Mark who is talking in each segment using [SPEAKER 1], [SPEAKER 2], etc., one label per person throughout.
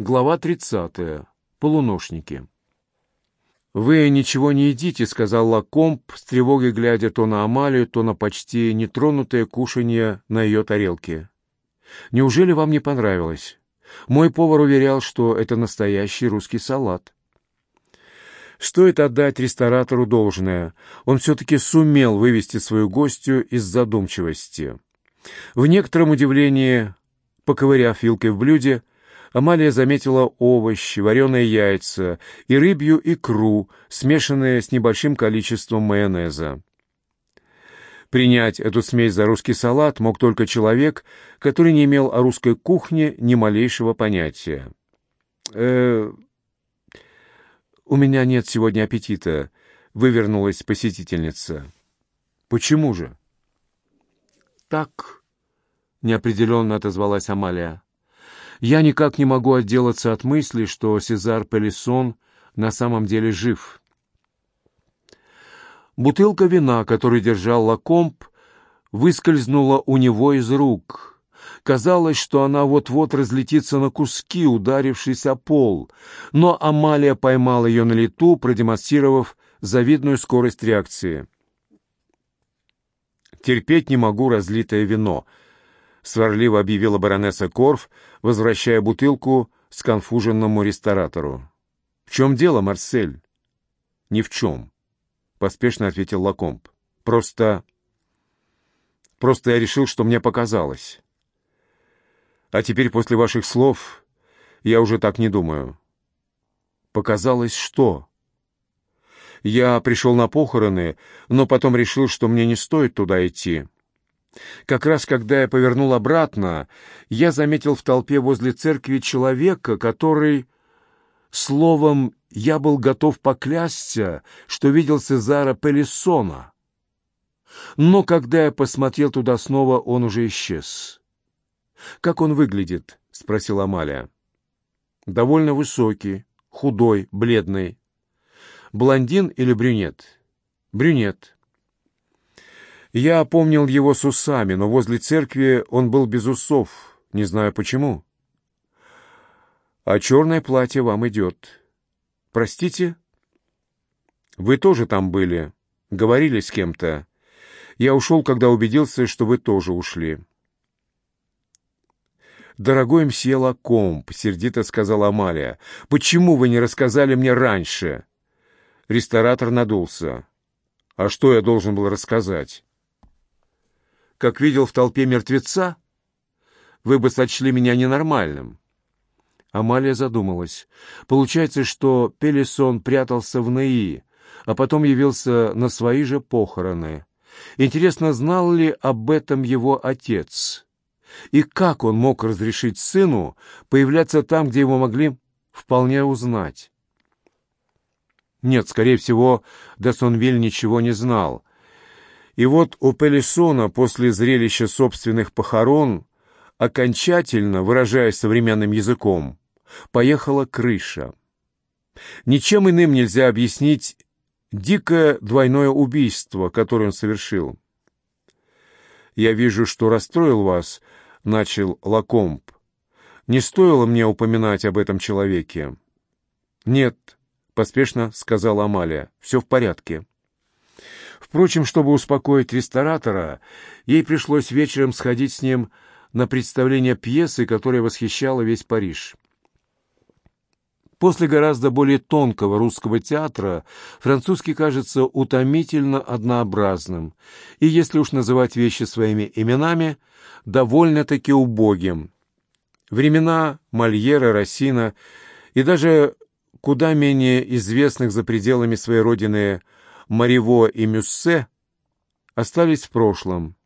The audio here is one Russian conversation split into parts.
[SPEAKER 1] Глава 30. Полуношники. «Вы ничего не едите», — сказал Лакомб, с тревогой глядя то на Амалию, то на почти нетронутое кушанье на ее тарелке. «Неужели вам не понравилось? Мой повар уверял, что это настоящий русский салат». Стоит отдать ресторатору должное. Он все-таки сумел вывести свою гостью из задумчивости. В некотором удивлении, поковыряв вилкой в блюде, Амалия заметила овощи, вареные яйца и рыбью икру, смешанные с небольшим количеством майонеза. Принять эту смесь за русский салат мог только человек, который не имел о русской кухне ни малейшего понятия. «Э, «У меня нет сегодня аппетита», — вывернулась посетительница. «Почему же?» «Так», — неопределенно отозвалась Амалия. «Я никак не могу отделаться от мысли, что Сезар Пелисон на самом деле жив». Бутылка вина, которую держал Лакомб, выскользнула у него из рук — Казалось, что она вот-вот разлетится на куски, ударившись о пол, но Амалия поймала ее на лету, продемонстрировав завидную скорость реакции. «Терпеть не могу разлитое вино», — сварливо объявила баронесса Корф, возвращая бутылку сконфуженному ресторатору. «В чем дело, Марсель?» «Ни в чем», — поспешно ответил Лакомб. «Просто... просто я решил, что мне показалось». А теперь после ваших слов я уже так не думаю. Показалось, что? Я пришел на похороны, но потом решил, что мне не стоит туда идти. Как раз когда я повернул обратно, я заметил в толпе возле церкви человека, который... Словом, я был готов поклясться, что видел Цезара Пелисона. Но когда я посмотрел туда снова, он уже исчез. «Как он выглядит?» — спросила Амалия. «Довольно высокий, худой, бледный. Блондин или брюнет?» «Брюнет». Я помнил его с усами, но возле церкви он был без усов, не знаю почему. «А черное платье вам идет. Простите?» «Вы тоже там были, говорили с кем-то. Я ушел, когда убедился, что вы тоже ушли». «Дорогой мсье Лакомб», — сердито сказала Амалия, — «почему вы не рассказали мне раньше?» Ресторатор надулся. «А что я должен был рассказать?» «Как видел в толпе мертвеца? Вы бы сочли меня ненормальным». Амалия задумалась. Получается, что Пелесон прятался в НАИ, а потом явился на свои же похороны. Интересно, знал ли об этом его отец? И как он мог разрешить сыну появляться там, где его могли вполне узнать? Нет, скорее всего, Дасонвиль ничего не знал. И вот у Пелесона после зрелища собственных похорон, окончательно, выражаясь современным языком, поехала крыша. Ничем иным нельзя объяснить дикое двойное убийство, которое он совершил. «Я вижу, что расстроил вас», — начал Лакомб. «Не стоило мне упоминать об этом человеке». «Нет», — поспешно сказала Амалия, — «все в порядке». Впрочем, чтобы успокоить ресторатора, ей пришлось вечером сходить с ним на представление пьесы, которая восхищала весь Париж. После гораздо более тонкого русского театра французский кажется утомительно однообразным и, если уж называть вещи своими именами, довольно-таки убогим. Времена Мольера, Рассина и даже куда менее известных за пределами своей родины Мариво и Мюссе остались в прошлом.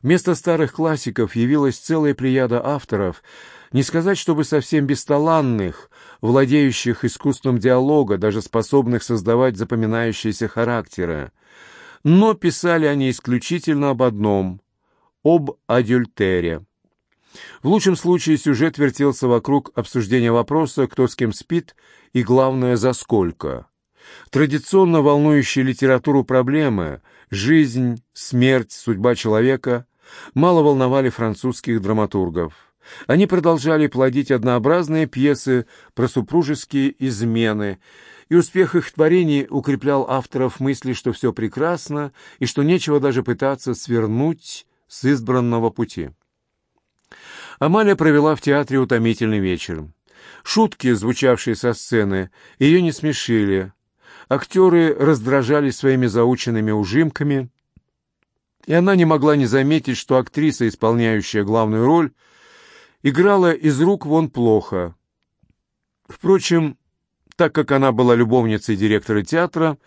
[SPEAKER 1] Вместо старых классиков явилась целая плеяда авторов – не сказать, чтобы совсем бесталанных, владеющих искусством диалога, даже способных создавать запоминающиеся характеры. Но писали они исключительно об одном — об адюльтере. В лучшем случае сюжет вертелся вокруг обсуждения вопроса, кто с кем спит и, главное, за сколько. Традиционно волнующие литературу проблемы — жизнь, смерть, судьба человека — мало волновали французских драматургов. Они продолжали плодить однообразные пьесы про супружеские измены, и успех их творений укреплял авторов мысли, что все прекрасно и что нечего даже пытаться свернуть с избранного пути. Амалия провела в театре утомительный вечер. Шутки, звучавшие со сцены, ее не смешили. Актеры раздражали своими заученными ужимками, и она не могла не заметить, что актриса, исполняющая главную роль, играла из рук вон плохо. Впрочем, так как она была любовницей директора театра,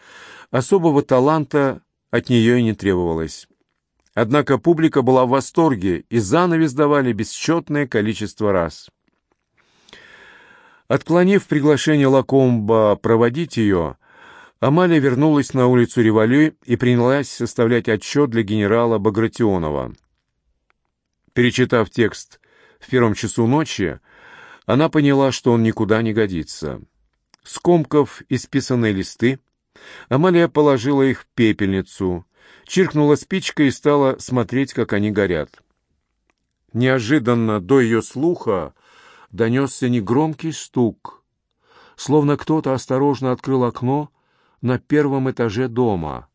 [SPEAKER 1] особого таланта от нее и не требовалось. Однако публика была в восторге, и занавес давали бесчетное количество раз. Отклонив приглашение Лакомба проводить ее, Амалия вернулась на улицу Револю и принялась составлять отчет для генерала Багратионова. Перечитав текст в первом часу ночи, она поняла, что он никуда не годится. Скомкав исписанные листы, Амалия положила их в пепельницу, чиркнула спичкой и стала смотреть, как они горят. Неожиданно до ее слуха донесся негромкий стук, словно кто-то осторожно открыл окно на первом этаже дома.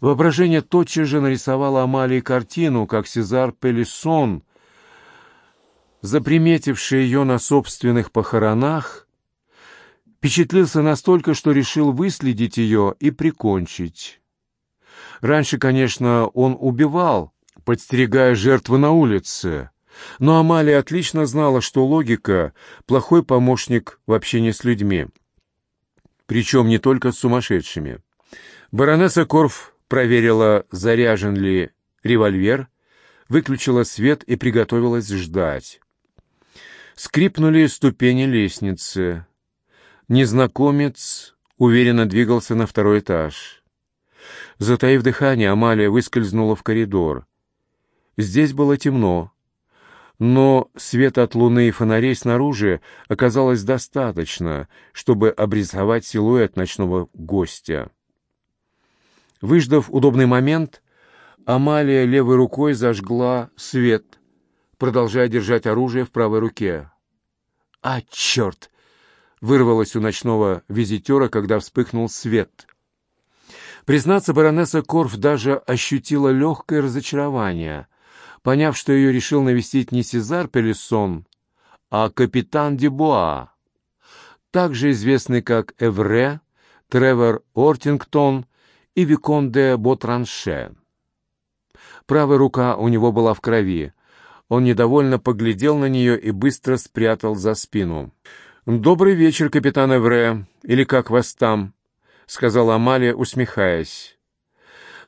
[SPEAKER 1] Воображение тотчас же нарисовало Амалии картину, как Сезар Пелисон, заприметивший ее на собственных похоронах, впечатлился настолько, что решил выследить ее и прикончить. Раньше, конечно, он убивал, подстерегая жертвы на улице, но Амалия отлично знала, что логика — плохой помощник в общении с людьми. Причем не только с сумасшедшими. Баронесса Корф проверила, заряжен ли револьвер, выключила свет и приготовилась ждать. Скрипнули ступени лестницы. Незнакомец уверенно двигался на второй этаж. Затаив дыхание, Амалия выскользнула в коридор. Здесь было темно, но света от луны и фонарей снаружи оказалось достаточно, чтобы обрисовать силуэт ночного гостя. Выждав удобный момент, Амалия левой рукой зажгла свет, продолжая держать оружие в правой руке. «А, черт!» — вырвалось у ночного визитера, когда вспыхнул свет. Признаться, баронесса Корф даже ощутила легкое разочарование, поняв, что ее решил навестить не Сезар Пелессон, а капитан Дебуа, также известный как Эвре, Тревор Ортингтон и Викон де Ботранше. Правая рука у него была в крови. Он недовольно поглядел на нее и быстро спрятал за спину. «Добрый вечер, капитан Эвре, или как вас там?» — сказала Амалия, усмехаясь.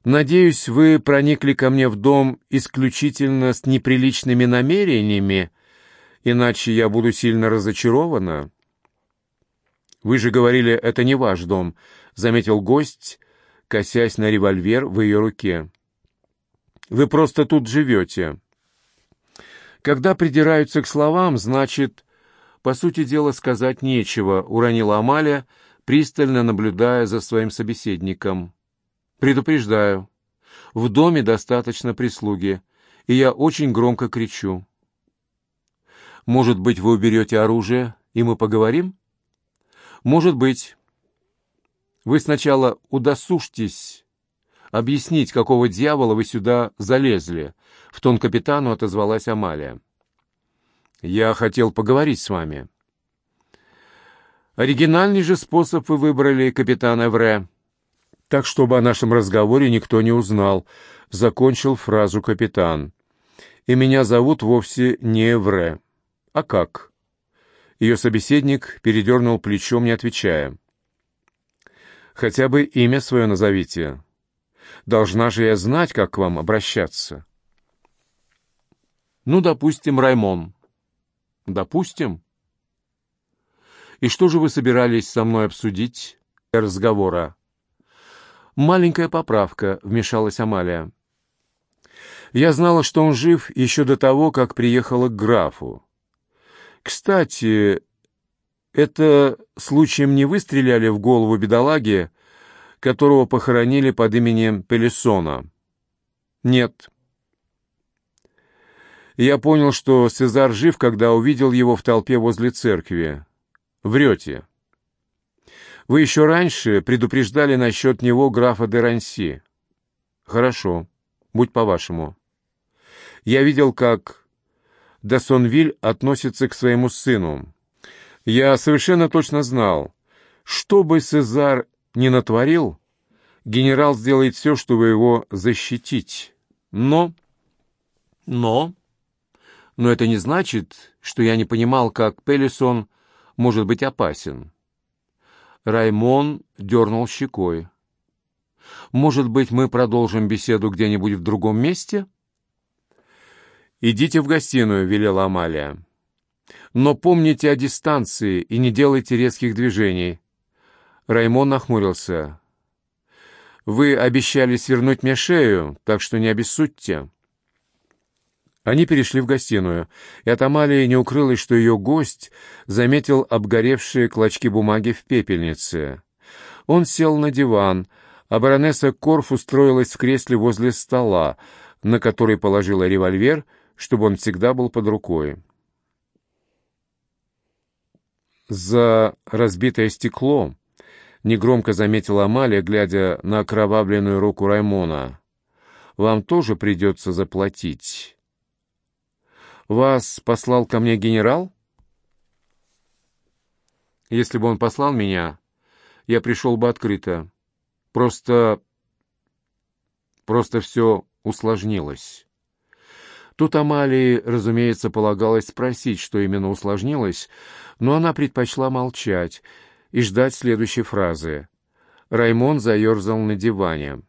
[SPEAKER 1] «Надеюсь, вы проникли ко мне в дом исключительно с неприличными намерениями, иначе я буду сильно разочарована». «Вы же говорили, это не ваш дом», — заметил гость, косясь на револьвер в ее руке. «Вы просто тут живете». Когда придираются к словам, значит, по сути дела, сказать нечего, уронила Амалия, пристально наблюдая за своим собеседником. Предупреждаю, в доме достаточно прислуги, и я очень громко кричу. Может быть, вы уберете оружие, и мы поговорим? Может быть. Вы сначала удосужьтесь объяснить, какого дьявола вы сюда залезли, в тон капитану отозвалась Амалия. «Я хотел поговорить с вами». «Оригинальный же способ вы выбрали, капитан Эвре. Так, чтобы о нашем разговоре никто не узнал», — закончил фразу капитан. «И меня зовут вовсе не Эвре. А как?» Ее собеседник передернул плечом, не отвечая. «Хотя бы имя свое назовите. Должна же я знать, как к вам обращаться». Ну, допустим, Раймон. Допустим. И что же вы собирались со мной обсудить для разговора? Маленькая поправка, вмешалась Амалия. Я знала, что он жив еще до того, как приехала к графу. Кстати, это случаем не выстреляли в голову бедолаги, которого похоронили под именем Пелесона? Нет. Я понял, что Цезар жив, когда увидел его в толпе возле церкви. Врете. Вы еще раньше предупреждали насчет него графа де Ранси. Хорошо, будь по-вашему. Я видел, как Дасонвиль относится к своему сыну. Я совершенно точно знал, что бы Цезар ни натворил, генерал сделает все, чтобы его защитить. Но... Но... Но это не значит, что я не понимал, как Пелисон может быть опасен. Раймон дернул щекой. «Может быть, мы продолжим беседу где-нибудь в другом месте?» «Идите в гостиную», — велела Амалия. «Но помните о дистанции и не делайте резких движений». Раймон нахмурился. «Вы обещали свернуть мне шею, так что не обессудьте». Они перешли в гостиную, и от Амалии не укрылось, что ее гость заметил обгоревшие клочки бумаги в пепельнице. Он сел на диван, а баронесса Корф устроилась в кресле возле стола, на который положила револьвер, чтобы он всегда был под рукой. За разбитое стекло негромко заметила Амалия, глядя на окровавленную руку Раймона. «Вам тоже придется заплатить». Вас послал ко мне генерал? Если бы он послал меня, я пришел бы открыто. Просто... просто все усложнилось. Тут Амалии, разумеется, полагалось спросить, что именно усложнилось, но она предпочла молчать и ждать следующей фразы. Раймон заерзал на диване.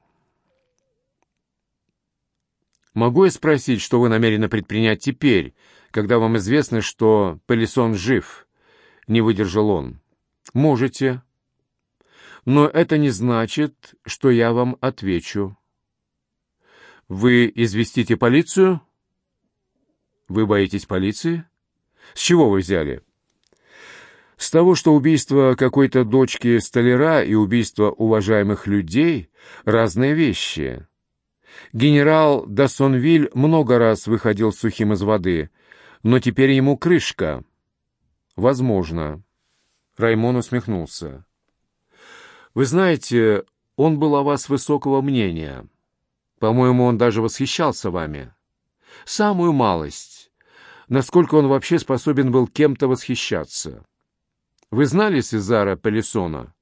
[SPEAKER 1] Могу я спросить, что вы намерены предпринять теперь, когда вам известно, что Пелисон жив?» Не выдержал он. «Можете. Но это не значит, что я вам отвечу. Вы известите полицию? Вы боитесь полиции? С чего вы взяли?» С того, что убийство какой-то дочки столяра и убийство уважаемых людей — разные вещи. Генерал Дасонвиль много раз выходил сухим из воды, но теперь ему крышка. Возможно. Раймон усмехнулся. Вы знаете, он был о вас высокого мнения. По-моему, он даже восхищался вами. Самую малость. Насколько он вообще способен был кем-то восхищаться. Вы знали Сезара Пелесона?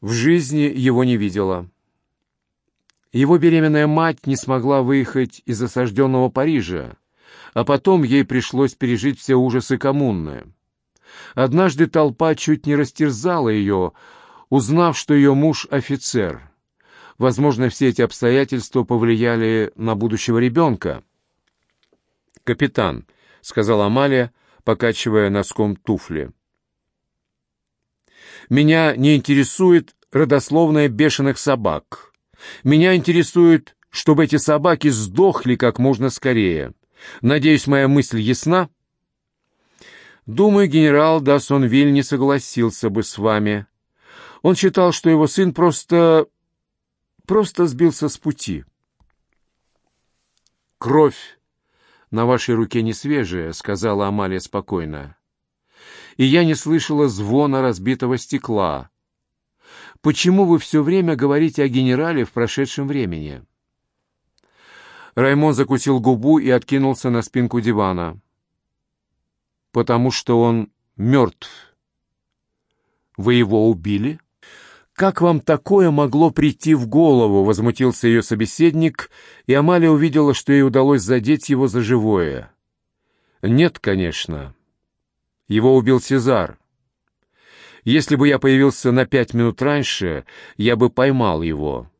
[SPEAKER 1] В жизни его не видела. Его беременная мать не смогла выехать из осажденного Парижа, а потом ей пришлось пережить все ужасы коммуны. Однажды толпа чуть не растерзала ее, узнав, что ее муж — офицер. Возможно, все эти обстоятельства повлияли на будущего ребенка. «Капитан», — сказала Амалия, покачивая носком туфли. «Меня не интересует родословная бешеных собак». Меня интересует, чтобы эти собаки сдохли как можно скорее. Надеюсь, моя мысль ясна? Думаю, генерал Дасонвиль не согласился бы с вами. Он считал, что его сын просто... просто сбился с пути. «Кровь на вашей руке не свежая», — сказала Амалия спокойно. «И я не слышала звона разбитого стекла. Почему вы все время говорите о генерале в прошедшем времени?» Раймон закусил губу и откинулся на спинку дивана. «Потому что он мертв. Вы его убили?» «Как вам такое могло прийти в голову?» — возмутился ее собеседник, и Амалия увидела, что ей удалось задеть его за живое. «Нет, конечно. Его убил Сезар. Если бы я появился на пять минут раньше, я бы поймал его.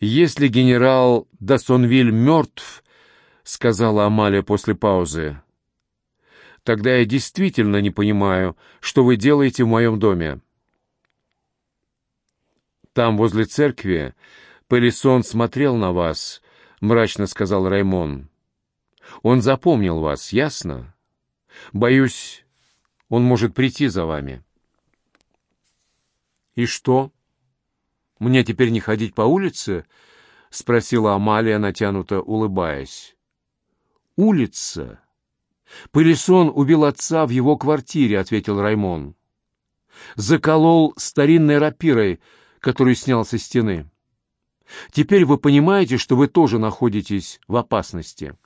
[SPEAKER 1] «Если генерал Дасонвиль мертв, — сказала Амалия после паузы, — тогда я действительно не понимаю, что вы делаете в моем доме. Там, возле церкви, Пелисон смотрел на вас, — мрачно сказал Раймон. Он запомнил вас, ясно? Боюсь, он может прийти за вами. И что? Мне теперь не ходить по улице? спросила Амалия, натянуто улыбаясь. «Улица. Пылесон убил отца в его квартире», — ответил Раймон. «Заколол старинной рапирой, которую снял со стены. Теперь вы понимаете, что вы тоже находитесь в опасности».